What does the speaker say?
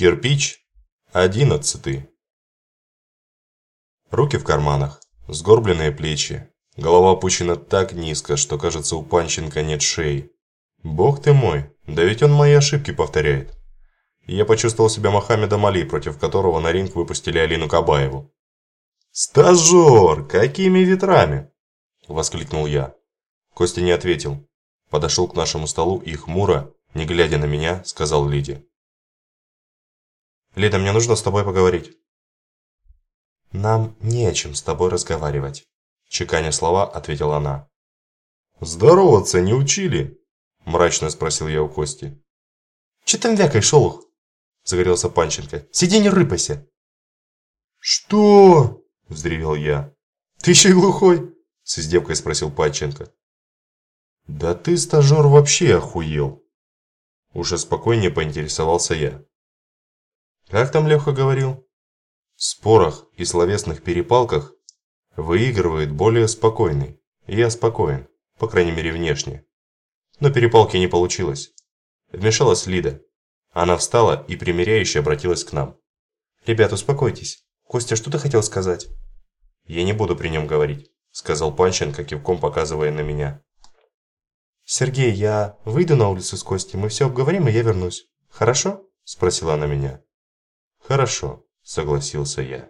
Кирпич одиннадцатый. Руки в карманах, сгорбленные плечи, голова опущена так низко, что кажется у Панченко нет шеи. Бог ты мой, да ведь он мои ошибки повторяет. Я почувствовал себя Мохаммедом Али, против которого на ринг выпустили Алину Кабаеву. «Стажер! Какими ветрами?» – воскликнул я. Костя не ответил. Подошел к нашему столу и хмуро, не глядя на меня, сказал Лиде. Лида, мне нужно с тобой поговорить». «Нам не о чем с тобой разговаривать», – чеканя слова, ответила она. «Здороваться не учили?» – мрачно спросил я у Кости. «Че там вякай, шолух?» – загорелся Панченко. «Сиди не рыпайся!» «Что?» – взревел я. «Ты еще и глухой?» – с издевкой спросил Панченко. «Да ты, стажер, вообще охуел!» Уже спокойнее поинтересовался я. Как там Леха говорил? В спорах и словесных перепалках выигрывает более спокойный. Я спокоен, по крайней мере внешне. Но перепалки не получилось. Вмешалась Лида. Она встала и примиряюще обратилась к нам. «Ребят, успокойтесь. Костя, что ты хотел сказать?» «Я не буду при нем говорить», – сказал Панченко, кивком показывая на меня. «Сергей, я выйду на улицу с Костей, мы все обговорим, и я вернусь. Хорошо?» – спросила она меня. «Хорошо», – согласился я.